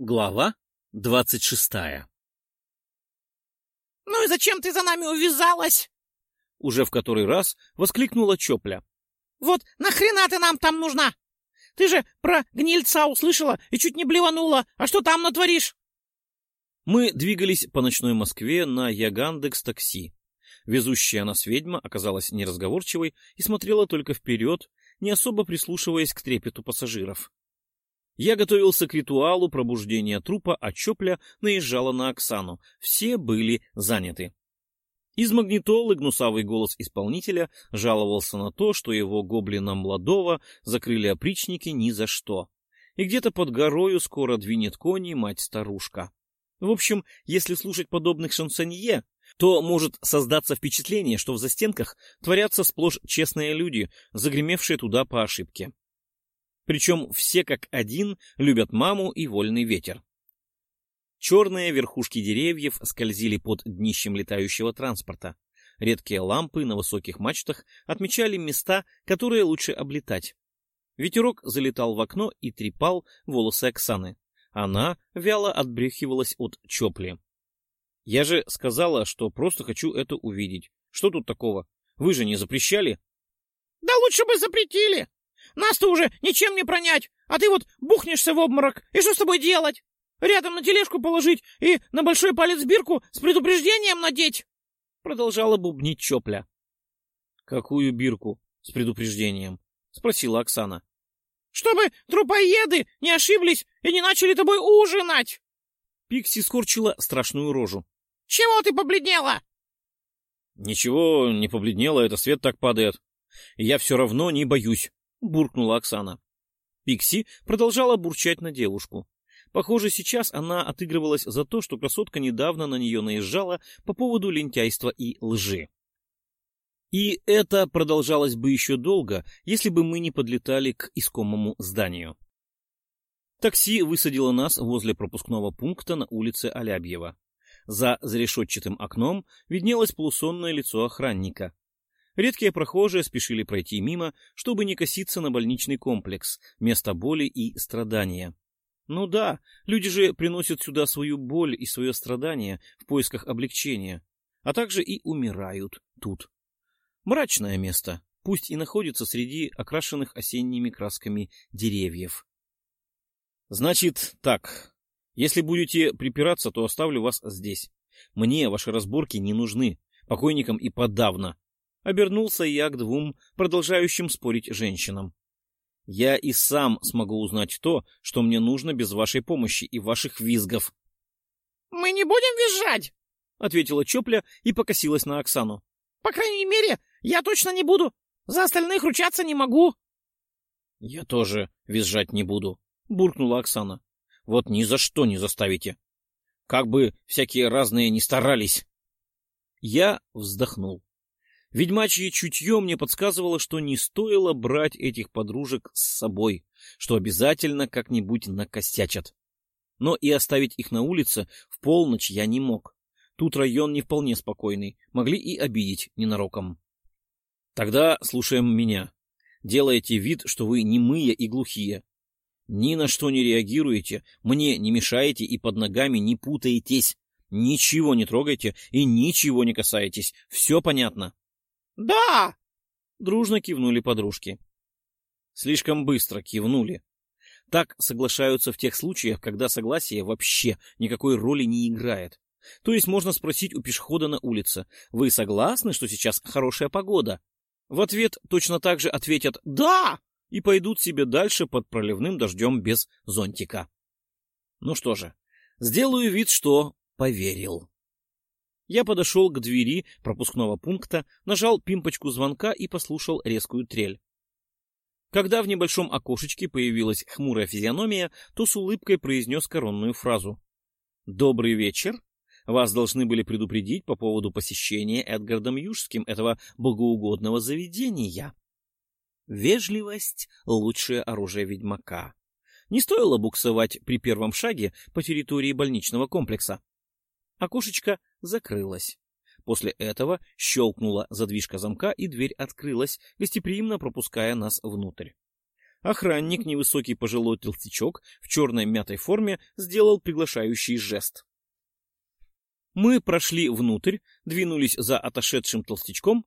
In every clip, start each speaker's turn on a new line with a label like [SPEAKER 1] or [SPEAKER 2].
[SPEAKER 1] Глава двадцать шестая
[SPEAKER 2] «Ну и зачем ты за нами увязалась?»
[SPEAKER 1] Уже в который раз воскликнула Чопля.
[SPEAKER 2] «Вот нахрена ты нам там нужна? Ты же про гнильца услышала и чуть не блеванула. А что там натворишь?»
[SPEAKER 1] Мы двигались по ночной Москве на Ягандекс такси. Везущая нас ведьма оказалась неразговорчивой и смотрела только вперед, не особо прислушиваясь к трепету пассажиров. Я готовился к ритуалу пробуждения трупа, а Чопля наезжала на Оксану. Все были заняты. Из магнитолы гнусавый голос исполнителя жаловался на то, что его гоблина Младова закрыли опричники ни за что. И где-то под горою скоро двинет кони мать-старушка. В общем, если слушать подобных шансонье, то может создаться впечатление, что в застенках творятся сплошь честные люди, загремевшие туда по ошибке. Причем все как один любят маму и вольный ветер. Черные верхушки деревьев скользили под днищем летающего транспорта. Редкие лампы на высоких мачтах отмечали места, которые лучше облетать. Ветерок залетал в окно и трепал волосы Оксаны. Она вяло отбрехивалась от чопли. Я же сказала, что просто хочу это увидеть. Что тут такого? Вы же не запрещали?
[SPEAKER 2] — Да лучше бы запретили! Нас-то уже ничем не пронять, а ты вот бухнешься в обморок. И что с тобой делать? Рядом на тележку положить и на большой палец бирку с предупреждением надеть? Продолжала бубнить Чопля.
[SPEAKER 1] Какую бирку с предупреждением? Спросила Оксана.
[SPEAKER 2] Чтобы трупоеды не ошиблись и не начали тобой ужинать.
[SPEAKER 1] Пикси скорчила страшную рожу.
[SPEAKER 2] Чего ты побледнела?
[SPEAKER 1] Ничего не побледнело, это свет так падает. Я все равно не боюсь. — буркнула Оксана. Пикси продолжала бурчать на девушку. Похоже, сейчас она отыгрывалась за то, что красотка недавно на нее наезжала по поводу лентяйства и лжи. И это продолжалось бы еще долго, если бы мы не подлетали к искомому зданию. Такси высадило нас возле пропускного пункта на улице Алябьева. За зарешетчатым окном виднелось полусонное лицо охранника. Редкие прохожие спешили пройти мимо, чтобы не коситься на больничный комплекс, место боли и страдания. Ну да, люди же приносят сюда свою боль и свое страдание в поисках облегчения, а также и умирают тут. Мрачное место, пусть и находится среди окрашенных осенними красками деревьев. Значит так, если будете припираться, то оставлю вас здесь. Мне ваши разборки не нужны, покойникам и подавно, Обернулся я к двум продолжающим спорить женщинам. Я и сам смогу узнать то, что мне нужно без вашей помощи и ваших визгов.
[SPEAKER 2] — Мы не будем визжать! — ответила Чопля и покосилась на Оксану. — По крайней мере, я точно не буду. За остальных ручаться не могу.
[SPEAKER 1] — Я тоже визжать не буду, — буркнула Оксана. — Вот ни за что не заставите. Как бы всякие разные не старались. Я вздохнул. Ведьмачье чутье мне подсказывало, что не стоило брать этих подружек с собой, что обязательно как-нибудь накосячат. Но и оставить их на улице в полночь я не мог. Тут район не вполне спокойный, могли и обидеть ненароком. Тогда слушаем меня. Делаете вид, что вы немые и глухие. Ни на что не реагируете, мне не мешаете и под ногами не путаетесь. Ничего не трогайте и ничего не касаетесь. Все понятно?
[SPEAKER 2] «Да!»
[SPEAKER 1] — дружно кивнули подружки. Слишком быстро кивнули. Так соглашаются в тех случаях, когда согласие вообще никакой роли не играет. То есть можно спросить у пешехода на улице, вы согласны, что сейчас хорошая погода? В ответ точно так же ответят «Да!» и пойдут себе дальше под проливным дождем без зонтика. Ну что же, сделаю вид, что поверил. Я подошел к двери пропускного пункта, нажал пимпочку звонка и послушал резкую трель. Когда в небольшом окошечке появилась хмурая физиономия, то с улыбкой произнес коронную фразу. «Добрый вечер. Вас должны были предупредить по поводу посещения Эдгардом Южским этого богоугодного заведения». Вежливость — лучшее оружие ведьмака. Не стоило буксовать при первом шаге по территории больничного комплекса. Окошечко закрылось. После этого щелкнула задвижка замка, и дверь открылась, гостеприимно пропуская нас внутрь. Охранник, невысокий пожилой толстячок в черной мятой форме, сделал приглашающий жест. Мы прошли внутрь, двинулись за отошедшим толстячком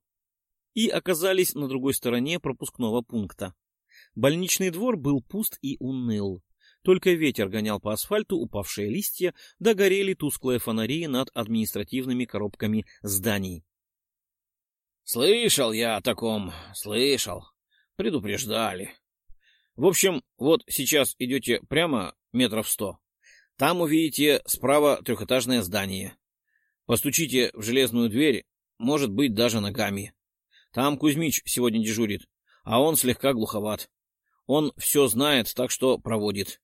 [SPEAKER 1] и оказались на другой стороне пропускного пункта. Больничный двор был пуст и уныл. Только ветер гонял по асфальту упавшие листья, да горели тусклые фонари над административными коробками зданий. — Слышал я о таком, слышал. Предупреждали. В общем, вот сейчас идете прямо метров сто. Там увидите справа трехэтажное здание. Постучите в железную дверь, может быть, даже ногами. Там Кузьмич сегодня дежурит, а он слегка глуховат. Он все знает, так что проводит.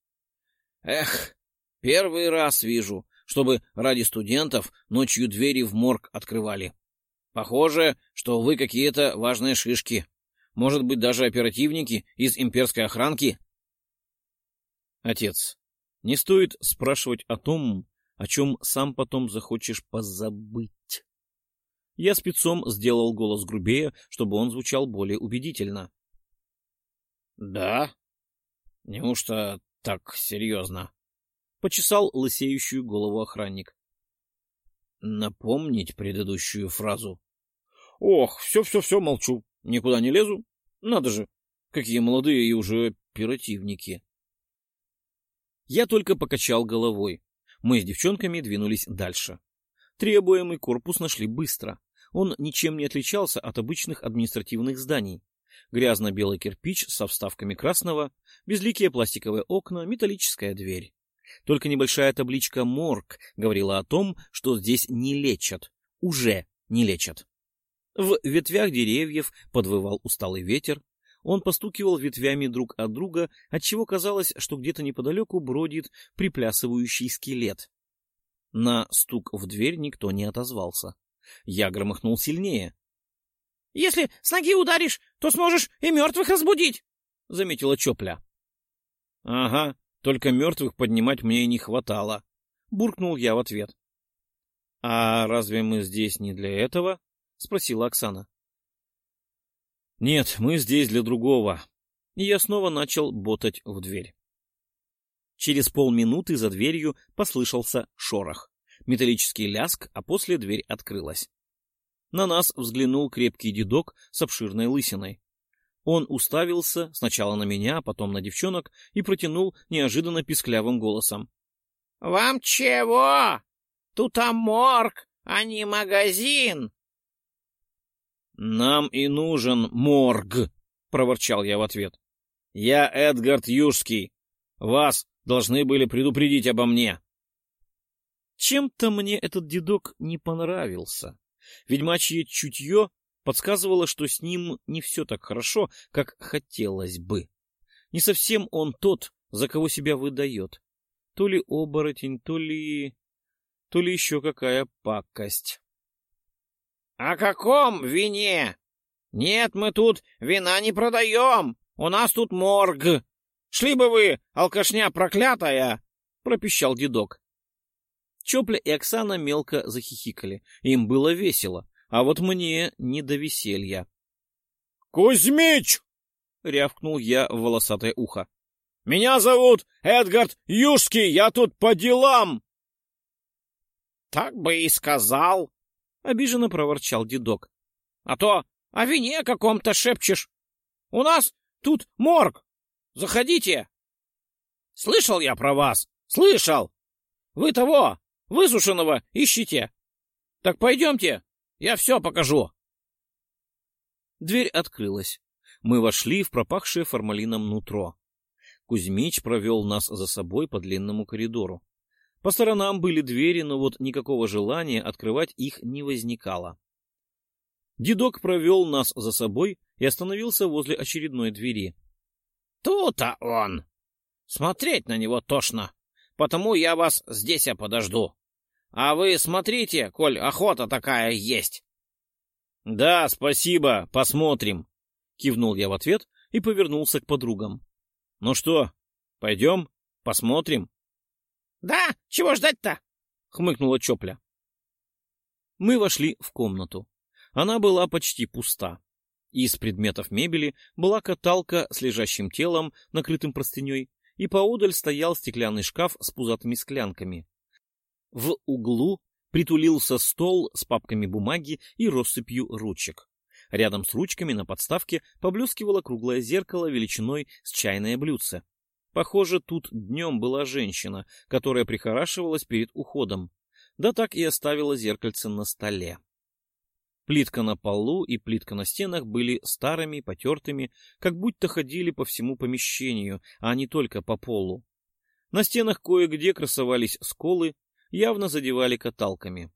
[SPEAKER 1] Эх, первый раз вижу, чтобы ради студентов ночью двери в морг открывали. Похоже, что вы какие-то важные шишки. Может быть, даже оперативники из имперской охранки? Отец, не стоит спрашивать о том, о чем сам потом захочешь позабыть. Я спецом сделал голос грубее, чтобы он звучал более убедительно. — Да? Неужто так серьезно? — почесал лысеющую голову охранник. — Напомнить предыдущую фразу? — Ох, все-все-все, молчу, никуда не лезу. Надо же, какие молодые и уже оперативники. Я только покачал головой. Мы с девчонками двинулись дальше. Требуемый корпус нашли быстро. Он ничем не отличался от обычных административных зданий. Грязно-белый кирпич со вставками красного, безликие пластиковые окна, металлическая дверь. Только небольшая табличка «Морг» говорила о том, что здесь не лечат. Уже не лечат. В ветвях деревьев подвывал усталый ветер. Он постукивал ветвями друг от друга, отчего казалось, что где-то неподалеку бродит приплясывающий скелет. На стук в дверь никто не отозвался. Я громыхнул сильнее.
[SPEAKER 2] — Если с ноги ударишь, то сможешь и мертвых разбудить, — заметила Чопля.
[SPEAKER 1] — Ага, только мертвых поднимать мне и не хватало, — буркнул я в ответ. — А разве мы здесь не для этого? — спросила Оксана. — Нет, мы здесь для другого. И я снова начал ботать в дверь. Через полминуты за дверью послышался шорох металлический ляск, а после дверь открылась. На нас взглянул крепкий дедок с обширной лысиной. Он уставился сначала на меня, а потом на девчонок и протянул неожиданно писклявым голосом.
[SPEAKER 2] — Вам чего? Тут морг, а не магазин.
[SPEAKER 1] — Нам и нужен морг, — проворчал я в ответ. — Я Эдгард Южский. Вас должны были предупредить обо мне. Чем-то мне этот дедок не понравился. Ведьмачье чутье подсказывало, что с ним не все так хорошо, как хотелось бы. Не совсем он тот, за кого себя выдает. То ли оборотень, то ли... то ли еще какая пакость.
[SPEAKER 2] — О каком вине? Нет, мы тут вина не продаем. У нас тут морг. Шли бы вы, алкашня проклятая! — пропищал дедок.
[SPEAKER 1] Чопля и Оксана мелко захихикали. Им было весело, а вот мне не до веселья.
[SPEAKER 3] — Кузьмич!
[SPEAKER 1] — рявкнул я в волосатое ухо.
[SPEAKER 3] — Меня зовут Эдгард Юшский, я тут по делам!
[SPEAKER 2] — Так бы и сказал, — обиженно проворчал дедок. — А то о вине каком-то шепчешь. У нас тут морг. Заходите. — Слышал я про вас, слышал. Вы того, Высушенного ищите. Так пойдемте, я все покажу.
[SPEAKER 1] Дверь открылась. Мы вошли в пропахшее формалином нутро. Кузьмич провел нас за собой по длинному коридору. По сторонам были двери, но вот никакого желания открывать их не возникало. Дедок провел нас за собой и остановился возле очередной двери.
[SPEAKER 2] — Тут-то он! Смотреть на него тошно, потому я вас здесь я подожду. А вы смотрите, коль охота такая есть.
[SPEAKER 1] — Да, спасибо, посмотрим, — кивнул я в ответ и повернулся к подругам. — Ну что, пойдем, посмотрим?
[SPEAKER 2] — Да, чего ждать-то?
[SPEAKER 1] — хмыкнула Чопля. Мы вошли в комнату. Она была почти пуста. Из предметов мебели была каталка с лежащим телом, накрытым простыней, и поодаль стоял стеклянный шкаф с пузатыми склянками. В углу притулился стол с папками бумаги и россыпью ручек. Рядом с ручками на подставке поблескивало круглое зеркало величиной с чайное блюдце. Похоже, тут днем была женщина, которая прихорашивалась перед уходом, да так и оставила зеркальце на столе. Плитка на полу и плитка на стенах были старыми, потертыми, как будто ходили по всему помещению, а не только по полу. На стенах кое-где красовались сколы, явно задевали каталками.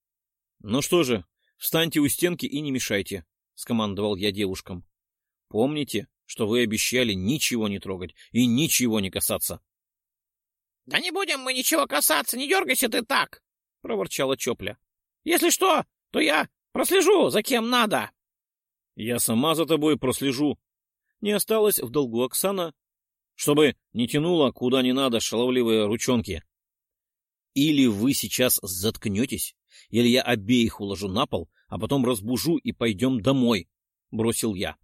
[SPEAKER 1] — Ну что же, встаньте у стенки и не мешайте, — скомандовал я девушкам. — Помните, что вы обещали ничего не трогать и ничего не касаться.
[SPEAKER 2] — Да не будем мы ничего касаться, не дергайся ты так, — проворчала Чопля. — Если что, то я Прослежу, за кем надо.
[SPEAKER 1] Я сама за тобой прослежу. Не осталось в долгу Оксана, чтобы не тянула куда не надо шаловливые ручонки. Или вы сейчас заткнетесь, или я обеих уложу на пол, а потом разбужу и пойдем домой, — бросил я.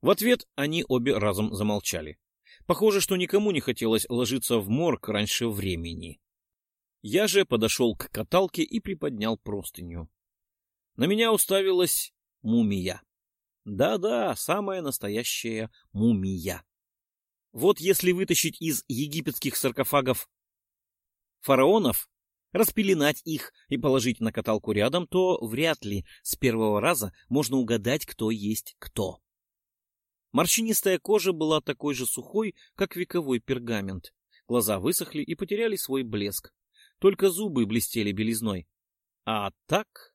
[SPEAKER 1] В ответ они обе разом замолчали. Похоже, что никому не хотелось ложиться в морг раньше времени. Я же подошел к каталке и приподнял простыню. На меня уставилась мумия. Да-да, самая настоящая мумия. Вот если вытащить из египетских саркофагов фараонов, распеленать их и положить на каталку рядом, то вряд ли с первого раза можно угадать, кто есть кто. Морщинистая кожа была такой же сухой, как вековой пергамент. Глаза высохли и потеряли свой блеск. Только зубы блестели белизной. А так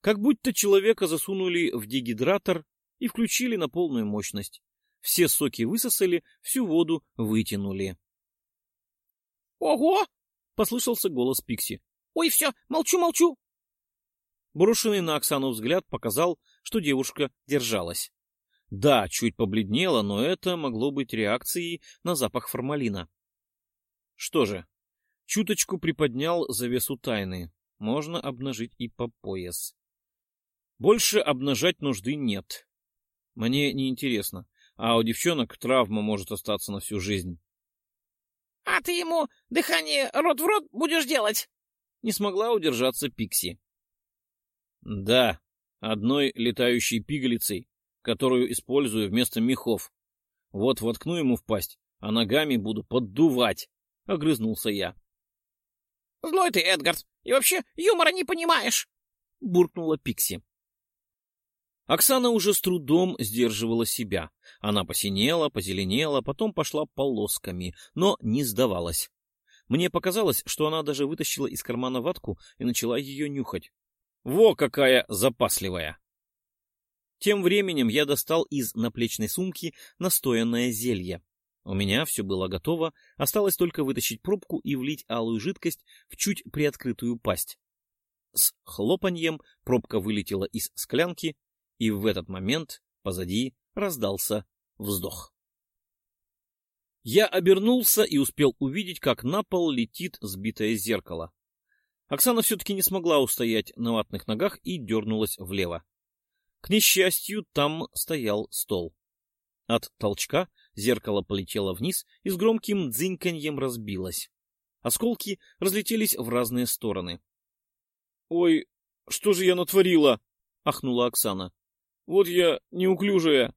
[SPEAKER 1] как будто человека засунули в дегидратор и включили на полную мощность. Все соки высосали, всю воду вытянули.
[SPEAKER 2] «Ого!»
[SPEAKER 1] — послышался голос Пикси.
[SPEAKER 2] «Ой, все, молчу-молчу!»
[SPEAKER 1] Брошенный на Оксану взгляд показал, что девушка держалась. Да, чуть побледнела, но это могло быть реакцией на запах формалина. Что же, чуточку приподнял завесу тайны. Можно обнажить и по пояс. Больше обнажать нужды нет. Мне не интересно, а у девчонок травма может остаться на всю жизнь.
[SPEAKER 2] — А ты ему дыхание рот в рот будешь делать?
[SPEAKER 1] Не смогла удержаться Пикси. — Да, одной летающей пигалицей, которую использую вместо мехов. Вот воткну ему в пасть, а ногами буду поддувать, — огрызнулся я.
[SPEAKER 2] — Злой ты, Эдгард, и вообще юмора не понимаешь, — буркнула Пикси.
[SPEAKER 1] Оксана уже с трудом сдерживала себя. Она посинела, позеленела, потом пошла полосками, но не сдавалась. Мне показалось, что она даже вытащила из кармана ватку и начала ее нюхать. Во какая запасливая! Тем временем я достал из наплечной сумки настоянное зелье. У меня все было готово, осталось только вытащить пробку и влить алую жидкость в чуть приоткрытую пасть. С хлопаньем пробка вылетела из склянки, и в этот момент позади раздался вздох. Я обернулся и успел увидеть, как на пол летит сбитое зеркало. Оксана все-таки не смогла устоять на ватных ногах и дернулась влево. К несчастью, там стоял стол. От толчка зеркало полетело вниз и с громким дзыньканьем разбилось. Осколки разлетелись в разные стороны. — Ой, что же я натворила? — ахнула Оксана. Вот я неуклюжая.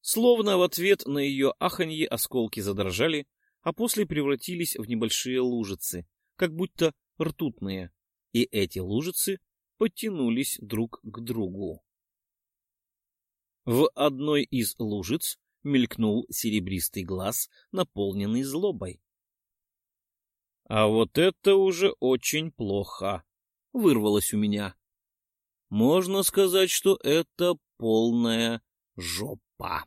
[SPEAKER 1] Словно в ответ на ее аханье осколки задрожали, а после превратились в небольшие лужицы, как будто ртутные, и эти лужицы подтянулись друг к другу. В одной из лужиц мелькнул серебристый глаз, наполненный злобой. — А вот это уже очень плохо, — вырвалось у меня. Можно сказать, что это полная жопа.